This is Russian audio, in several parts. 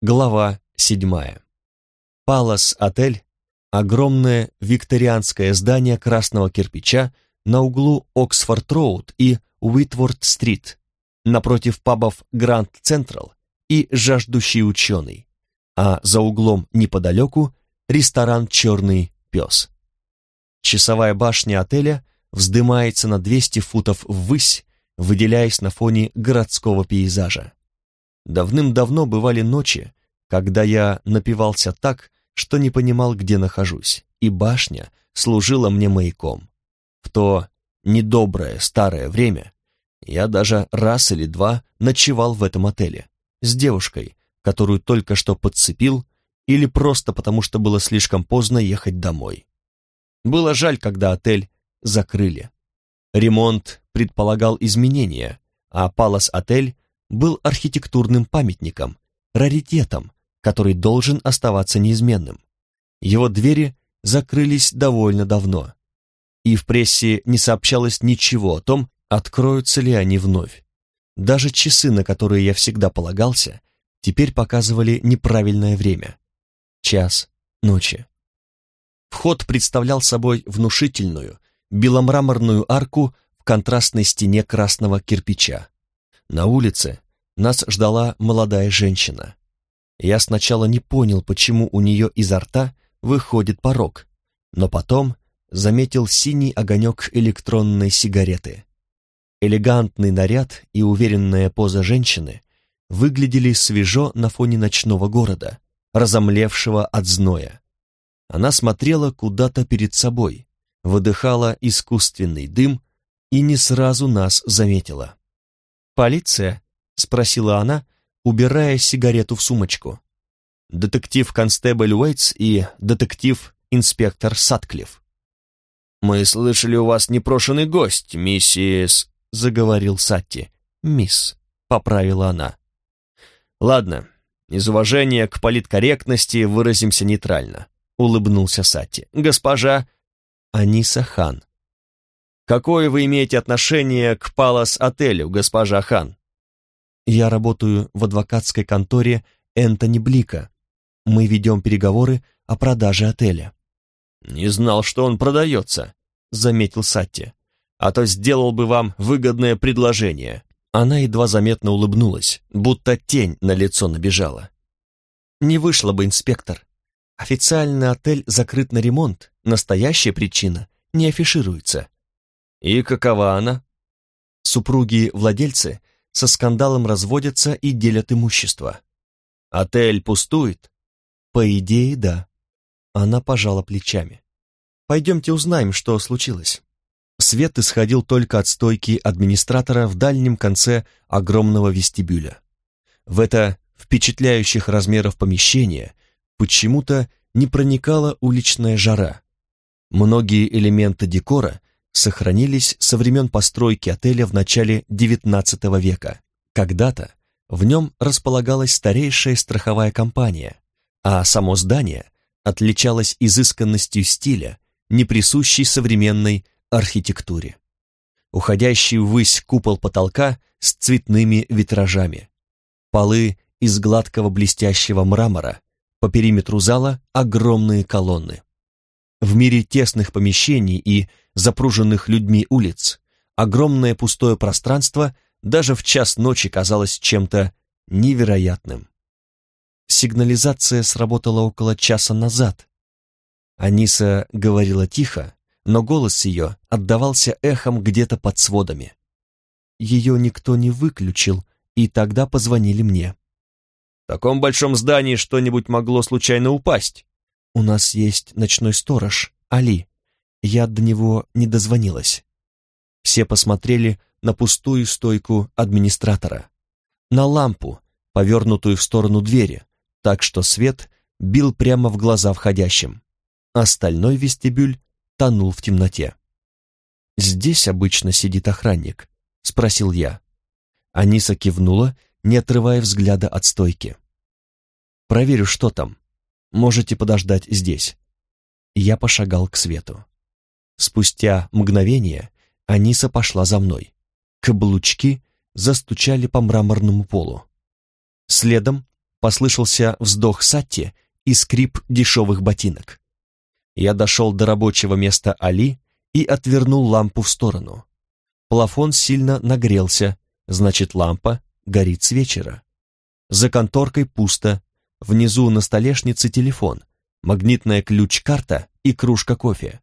Глава седьмая. Палас-отель – огромное викторианское здание красного кирпича на углу Оксфорд-роуд и Уитворд-стрит, напротив пабов Гранд Централ и Жаждущий ученый, а за углом неподалеку ресторан «Черный пес». Часовая башня отеля вздымается на 200 футов ввысь, выделяясь на фоне городского пейзажа. Давным-давно бывали ночи, когда я напивался так, что не понимал, где нахожусь, и башня служила мне маяком. В то недоброе старое время я даже раз или два ночевал в этом отеле с девушкой, которую только что подцепил, или просто потому, что было слишком поздно ехать домой. Было жаль, когда отель закрыли. Ремонт предполагал изменения, а Палас-отель был архитектурным памятником, раритетом, который должен оставаться неизменным. Его двери закрылись довольно давно, и в прессе не сообщалось ничего о том, откроются ли они вновь. Даже часы, на которые я всегда полагался, теперь показывали неправильное время. Час ночи. Вход представлял собой внушительную, беломраморную арку в контрастной стене красного кирпича. На улице нас ждала молодая женщина. Я сначала не понял, почему у нее изо рта выходит порог, но потом заметил синий огонек электронной сигареты. Элегантный наряд и уверенная поза женщины выглядели свежо на фоне ночного города, разомлевшего от зноя. Она смотрела куда-то перед собой, выдыхала искусственный дым и не сразу нас заметила. «Полиция?» — спросила она, убирая сигарету в сумочку. «Детектив-констебль Уэйтс и детектив-инспектор Сатклифф». «Мы слышали, у вас непрошенный гость, миссис...» — заговорил Сатти. «Мисс», — поправила она. «Ладно, из уважения к политкорректности выразимся нейтрально», — улыбнулся Сатти. «Госпожа Аниса Хан, Какое вы имеете отношение к Палас-отелю, госпожа Хан? Я работаю в адвокатской конторе Энтони Блика. Мы ведем переговоры о продаже отеля. Не знал, что он продается, заметил Сатти. А то сделал бы вам выгодное предложение. Она едва заметно улыбнулась, будто тень на лицо набежала. Не вышло бы, инспектор. Официально отель закрыт на ремонт, настоящая причина не афишируется. И какова она? Супруги-владельцы со скандалом разводятся и делят имущество. Отель пустует? По идее, да. Она пожала плечами. Пойдемте узнаем, что случилось. Свет исходил только от стойки администратора в дальнем конце огромного вестибюля. В это впечатляющих размеров помещение почему-то не проникала уличная жара. Многие элементы декора сохранились со времен постройки отеля в начале XIX века. Когда-то в нем располагалась старейшая страховая компания, а само здание отличалось изысканностью стиля, не присущей современной архитектуре. Уходящий ввысь купол потолка с цветными витражами. Полы из гладкого блестящего мрамора, по периметру зала огромные колонны. В мире тесных помещений и запруженных людьми улиц, огромное пустое пространство даже в час ночи казалось чем-то невероятным. Сигнализация сработала около часа назад. Аниса говорила тихо, но голос ее отдавался эхом где-то под сводами. Ее никто не выключил, и тогда позвонили мне. «В таком большом здании что-нибудь могло случайно упасть?» «У нас есть ночной сторож, Али. Я до него не дозвонилась. Все посмотрели на пустую стойку администратора, на лампу, повернутую в сторону двери, так что свет бил прямо в глаза входящим. Остальной вестибюль тонул в темноте. «Здесь обычно сидит охранник?» — спросил я. Аниса кивнула, не отрывая взгляда от стойки. «Проверю, что там. Можете подождать здесь». Я пошагал к свету. Спустя мгновение Аниса пошла за мной. Каблучки застучали по мраморному полу. Следом послышался вздох Сатти и скрип дешевых ботинок. Я дошел до рабочего места Али и отвернул лампу в сторону. Плафон сильно нагрелся, значит, лампа горит с вечера. За конторкой пусто, внизу на столешнице телефон, магнитная ключ-карта и кружка кофе.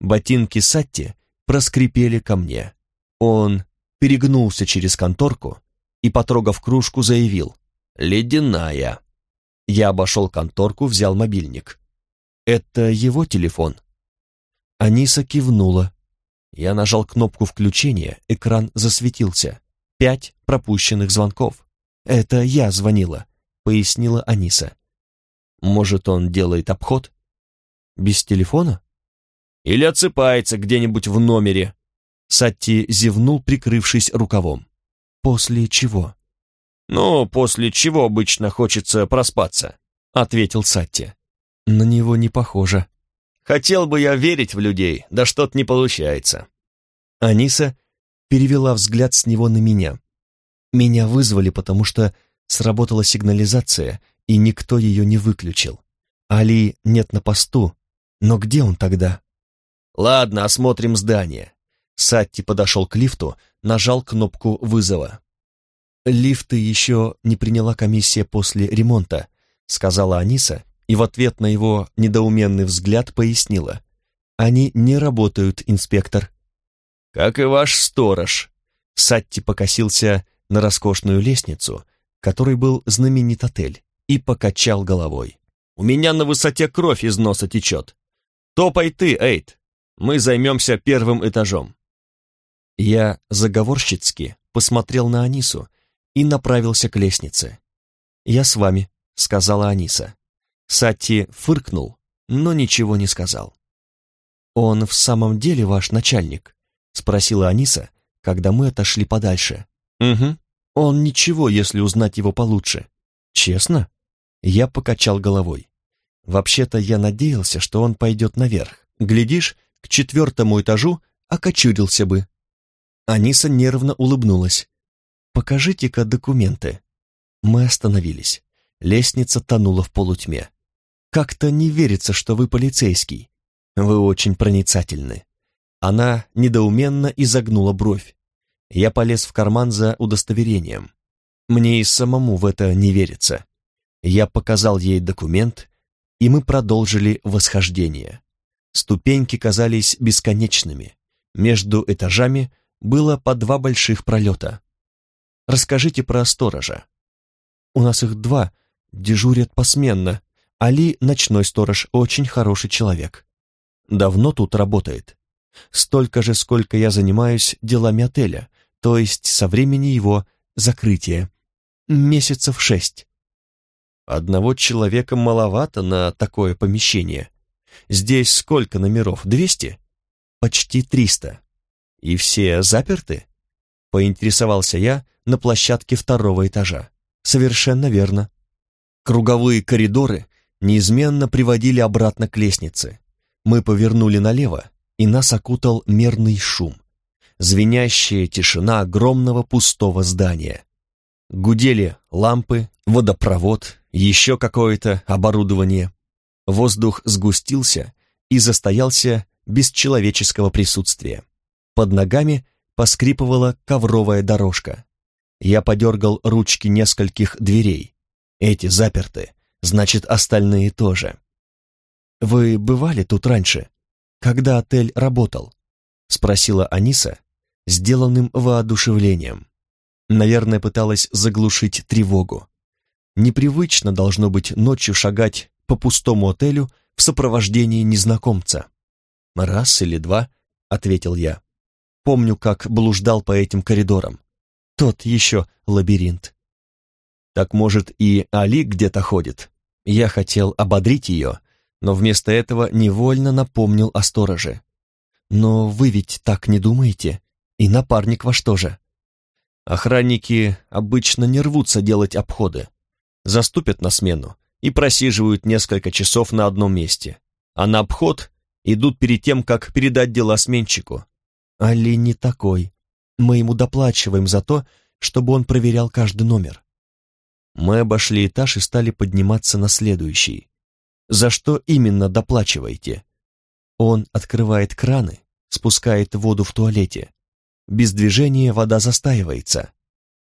Ботинки Сатти проскрипели ко мне. Он перегнулся через конторку и, потрогав кружку, заявил «Ледяная». Я обошел конторку, взял мобильник. «Это его телефон?» Аниса кивнула. Я нажал кнопку включения, экран засветился. Пять пропущенных звонков. «Это я звонила», — пояснила Аниса. «Может, он делает обход?» «Без телефона?» «Или отсыпается где-нибудь в номере», Сатти зевнул, прикрывшись рукавом. «После чего?» «Ну, после чего обычно хочется проспаться», — ответил Сатти. «На него не похоже». «Хотел бы я верить в людей, да что-то не получается». Аниса перевела взгляд с него на меня. Меня вызвали, потому что сработала сигнализация, и никто ее не выключил. Али нет на посту, но где он тогда? Ладно, осмотрим здание. Сатти подошел к лифту, нажал кнопку вызова. «Лифты еще не приняла комиссия после ремонта», сказала Аниса, и в ответ на его недоуменный взгляд пояснила. «Они не работают, инспектор». «Как и ваш сторож», Сатти покосился на роскошную лестницу, которой был знаменит отель, и покачал головой. «У меня на высоте кровь из носа течет. Топай ты, Эйд, мы займемся первым этажом». Я заговорщицки посмотрел на Анису и направился к лестнице. «Я с вами», — сказала Аниса. Сатти фыркнул, но ничего не сказал. «Он в самом деле ваш начальник?» — спросила Аниса, когда мы отошли подальше. «Угу. Он ничего, если узнать его получше». «Честно?» Я покачал головой. «Вообще-то я надеялся, что он пойдет наверх. Глядишь, к четвертому этажу окочурился бы». Аниса нервно улыбнулась. «Покажите-ка документы». Мы остановились. Лестница тонула в полутьме. «Как-то не верится, что вы полицейский. Вы очень проницательны». Она недоуменно изогнула бровь. Я полез в карман за удостоверением. Мне и самому в это не верится. Я показал ей документ, и мы продолжили восхождение. Ступеньки казались бесконечными. Между этажами – было по два больших пролета. Расскажите про сторожа. У нас их два, дежурят посменно. Али, ночной сторож, очень хороший человек. Давно тут работает. Столько же, сколько я занимаюсь делами отеля, то есть со времени его закрытия. Месяцев шесть. Одного человека маловато на такое помещение. Здесь сколько номеров? Двести? Почти триста. «И все заперты?» — поинтересовался я на площадке второго этажа. «Совершенно верно». Круговые коридоры неизменно приводили обратно к лестнице. Мы повернули налево, и нас окутал мерный шум. Звенящая тишина огромного пустого здания. Гудели лампы, водопровод, еще какое-то оборудование. Воздух сгустился и застоялся без человеческого присутствия. Под ногами поскрипывала ковровая дорожка. Я подергал ручки нескольких дверей. Эти заперты, значит, остальные тоже. «Вы бывали тут раньше, когда отель работал?» — спросила Аниса, сделанным воодушевлением. Наверное, пыталась заглушить тревогу. Непривычно должно быть ночью шагать по пустому отелю в сопровождении незнакомца. «Раз или два», — ответил я. Помню, как блуждал по этим коридорам. Тот еще лабиринт. Так, может, и Али где-то ходит? Я хотел ободрить ее, но вместо этого невольно напомнил о стороже. Но вы ведь так не думаете? И напарник ваш тоже. Охранники обычно не рвутся делать обходы. Заступят на смену и просиживают несколько часов на одном месте. А на обход идут перед тем, как передать дела сменщику. Али не такой. Мы ему доплачиваем за то, чтобы он проверял каждый номер. Мы обошли этаж и стали подниматься на следующий. За что именно доплачиваете? Он открывает краны, спускает воду в туалете. Без движения вода застаивается.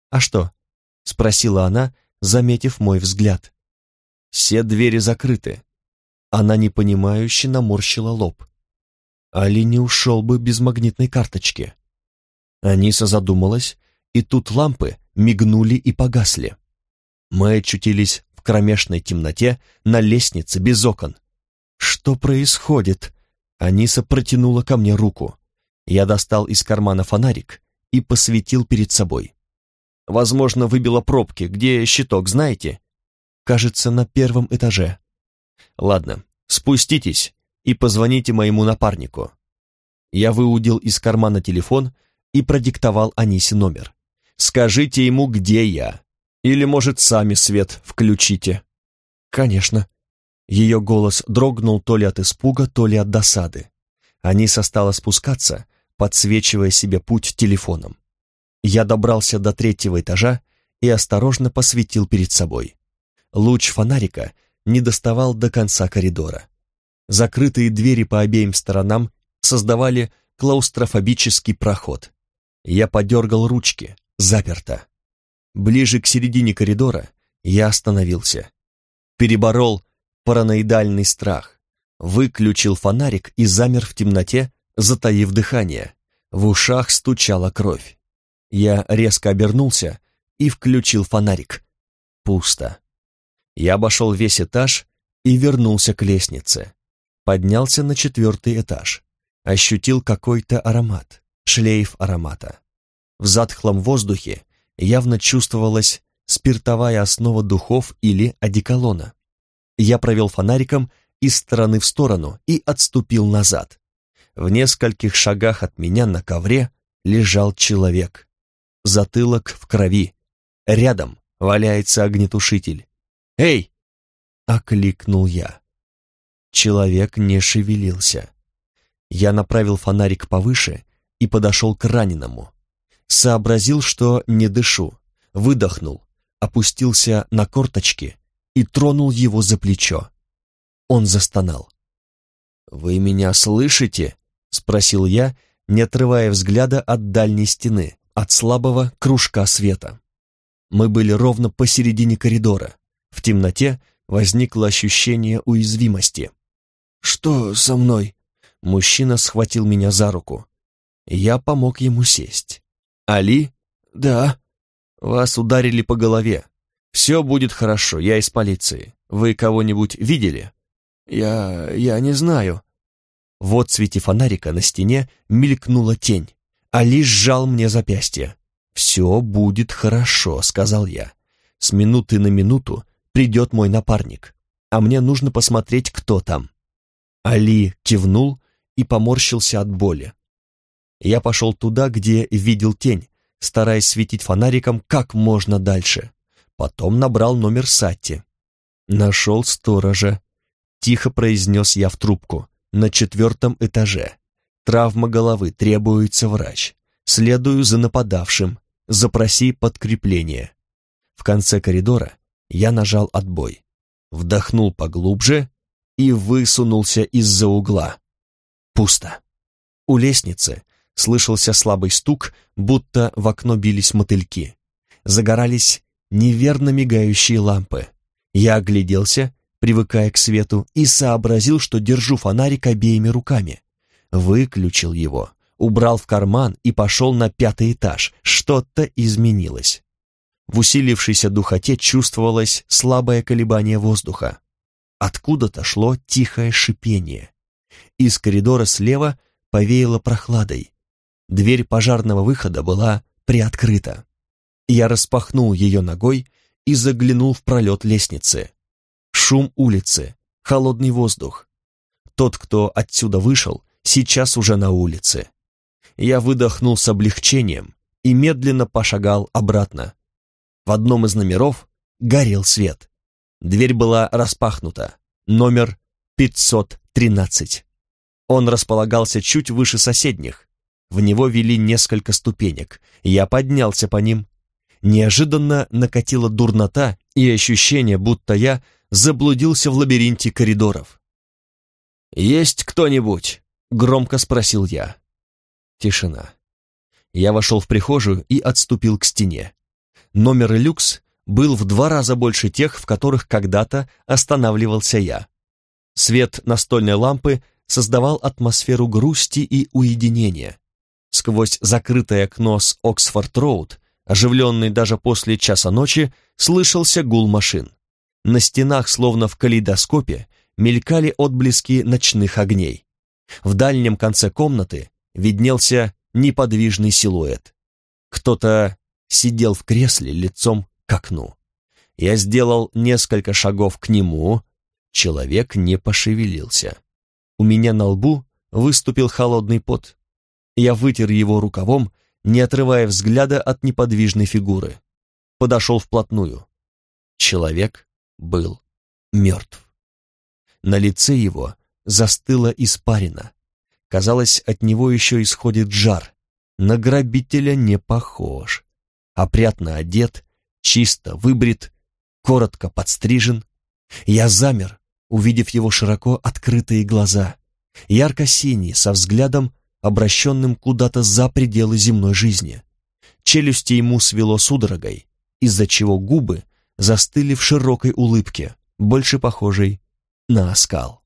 А что? Спросила она, заметив мой взгляд. Все двери закрыты. Она непонимающе наморщила лоб. Али не ушел бы без магнитной карточки. Аниса задумалась, и тут лампы мигнули и погасли. Мы очутились в кромешной темноте на лестнице без окон. Что происходит? Аниса протянула ко мне руку. Я достал из кармана фонарик и посветил перед собой. Возможно, выбило пробки. Где щиток, знаете? Кажется, на первом этаже. Ладно, спуститесь и позвоните моему напарнику. Я выудил из кармана телефон и продиктовал Анисе номер. Скажите ему, где я. Или, может, сами свет включите. Конечно. Ее голос дрогнул то ли от испуга, то ли от досады. Аниса стала спускаться, подсвечивая себе путь телефоном. Я добрался до третьего этажа и осторожно посветил перед собой. Луч фонарика не доставал до конца коридора. Закрытые двери по обеим сторонам создавали клаустрофобический проход. Я подергал ручки, заперто. Ближе к середине коридора я остановился. Переборол параноидальный страх, выключил фонарик и замер в темноте, затаив дыхание. В ушах стучала кровь. Я резко обернулся и включил фонарик. Пусто. Я обошел весь этаж и вернулся к лестнице. Поднялся на четвертый этаж. Ощутил какой-то аромат, шлейф аромата. В затхлом воздухе явно чувствовалась спиртовая основа духов или одеколона. Я провел фонариком из стороны в сторону и отступил назад. В нескольких шагах от меня на ковре лежал человек. Затылок в крови. Рядом валяется огнетушитель. «Эй!» — окликнул я. Человек не шевелился. Я направил фонарик повыше и подошел к раненому сообразил, что не дышу, выдохнул, опустился на корточки и тронул его за плечо. Он застонал. «Вы меня слышите?» — спросил я, не отрывая взгляда от дальней стены, от слабого кружка света. Мы были ровно посередине коридора. В темноте возникло ощущение уязвимости. «Что со мной?» Мужчина схватил меня за руку. Я помог ему сесть. «Али?» «Да». «Вас ударили по голове. Все будет хорошо, я из полиции. Вы кого-нибудь видели?» «Я... я не знаю». В свете фонарика на стене мелькнула тень. Али сжал мне запястье. «Все будет хорошо», — сказал я. «С минуты на минуту придет мой напарник, а мне нужно посмотреть, кто там». Али кивнул и поморщился от боли. Я пошел туда, где видел тень, стараясь светить фонариком как можно дальше. Потом набрал номер Сатти. Нашел сторожа. Тихо произнес я в трубку. На четвертом этаже. Травма головы, требуется врач. Следую за нападавшим. Запроси подкрепление. В конце коридора я нажал отбой. Вдохнул поглубже и высунулся из-за угла. Пусто. У лестницы слышался слабый стук, будто в окно бились мотыльки. Загорались неверно мигающие лампы. Я огляделся, привыкая к свету, и сообразил, что держу фонарик обеими руками. Выключил его, убрал в карман и пошел на пятый этаж. Что-то изменилось. В усилившейся духоте чувствовалось слабое колебание воздуха. Откуда-то шло тихое шипение. Из коридора слева повеяло прохладой. Дверь пожарного выхода была приоткрыта. Я распахнул ее ногой и заглянул в пролет лестницы. Шум улицы, холодный воздух. Тот, кто отсюда вышел, сейчас уже на улице. Я выдохнул с облегчением и медленно пошагал обратно. В одном из номеров горел свет. Дверь была распахнута. Номер 513. Он располагался чуть выше соседних, в него вели несколько ступенек. Я поднялся по ним. Неожиданно накатила дурнота и ощущение, будто я заблудился в лабиринте коридоров. «Есть кто-нибудь?» — громко спросил я. Тишина. Я вошел в прихожую и отступил к стене. Номер люкс был в два раза больше тех, в которых когда-то останавливался я. Свет настольной лампы создавал атмосферу грусти и уединения. Сквозь закрытое окно с Оксфорд-Роуд, оживленный даже после часа ночи, слышался гул машин. На стенах, словно в калейдоскопе, мелькали отблески ночных огней. В дальнем конце комнаты виднелся неподвижный силуэт. Кто-то сидел в кресле лицом к окну. Я сделал несколько шагов к нему, человек не пошевелился. У меня на лбу выступил холодный пот. Я вытер его рукавом, не отрывая взгляда от неподвижной фигуры. Подошел вплотную. Человек был мертв. На лице его застыла испарина. Казалось, от него еще исходит жар. На грабителя не похож. Опрятно одет, чисто выбрит, коротко подстрижен. Я замер, увидев его широко открытые глаза, ярко-синие, со взглядом, обращенным куда-то за пределы земной жизни. Челюсти ему свело судорогой, из-за чего губы застыли в широкой улыбке, больше похожей на оскал.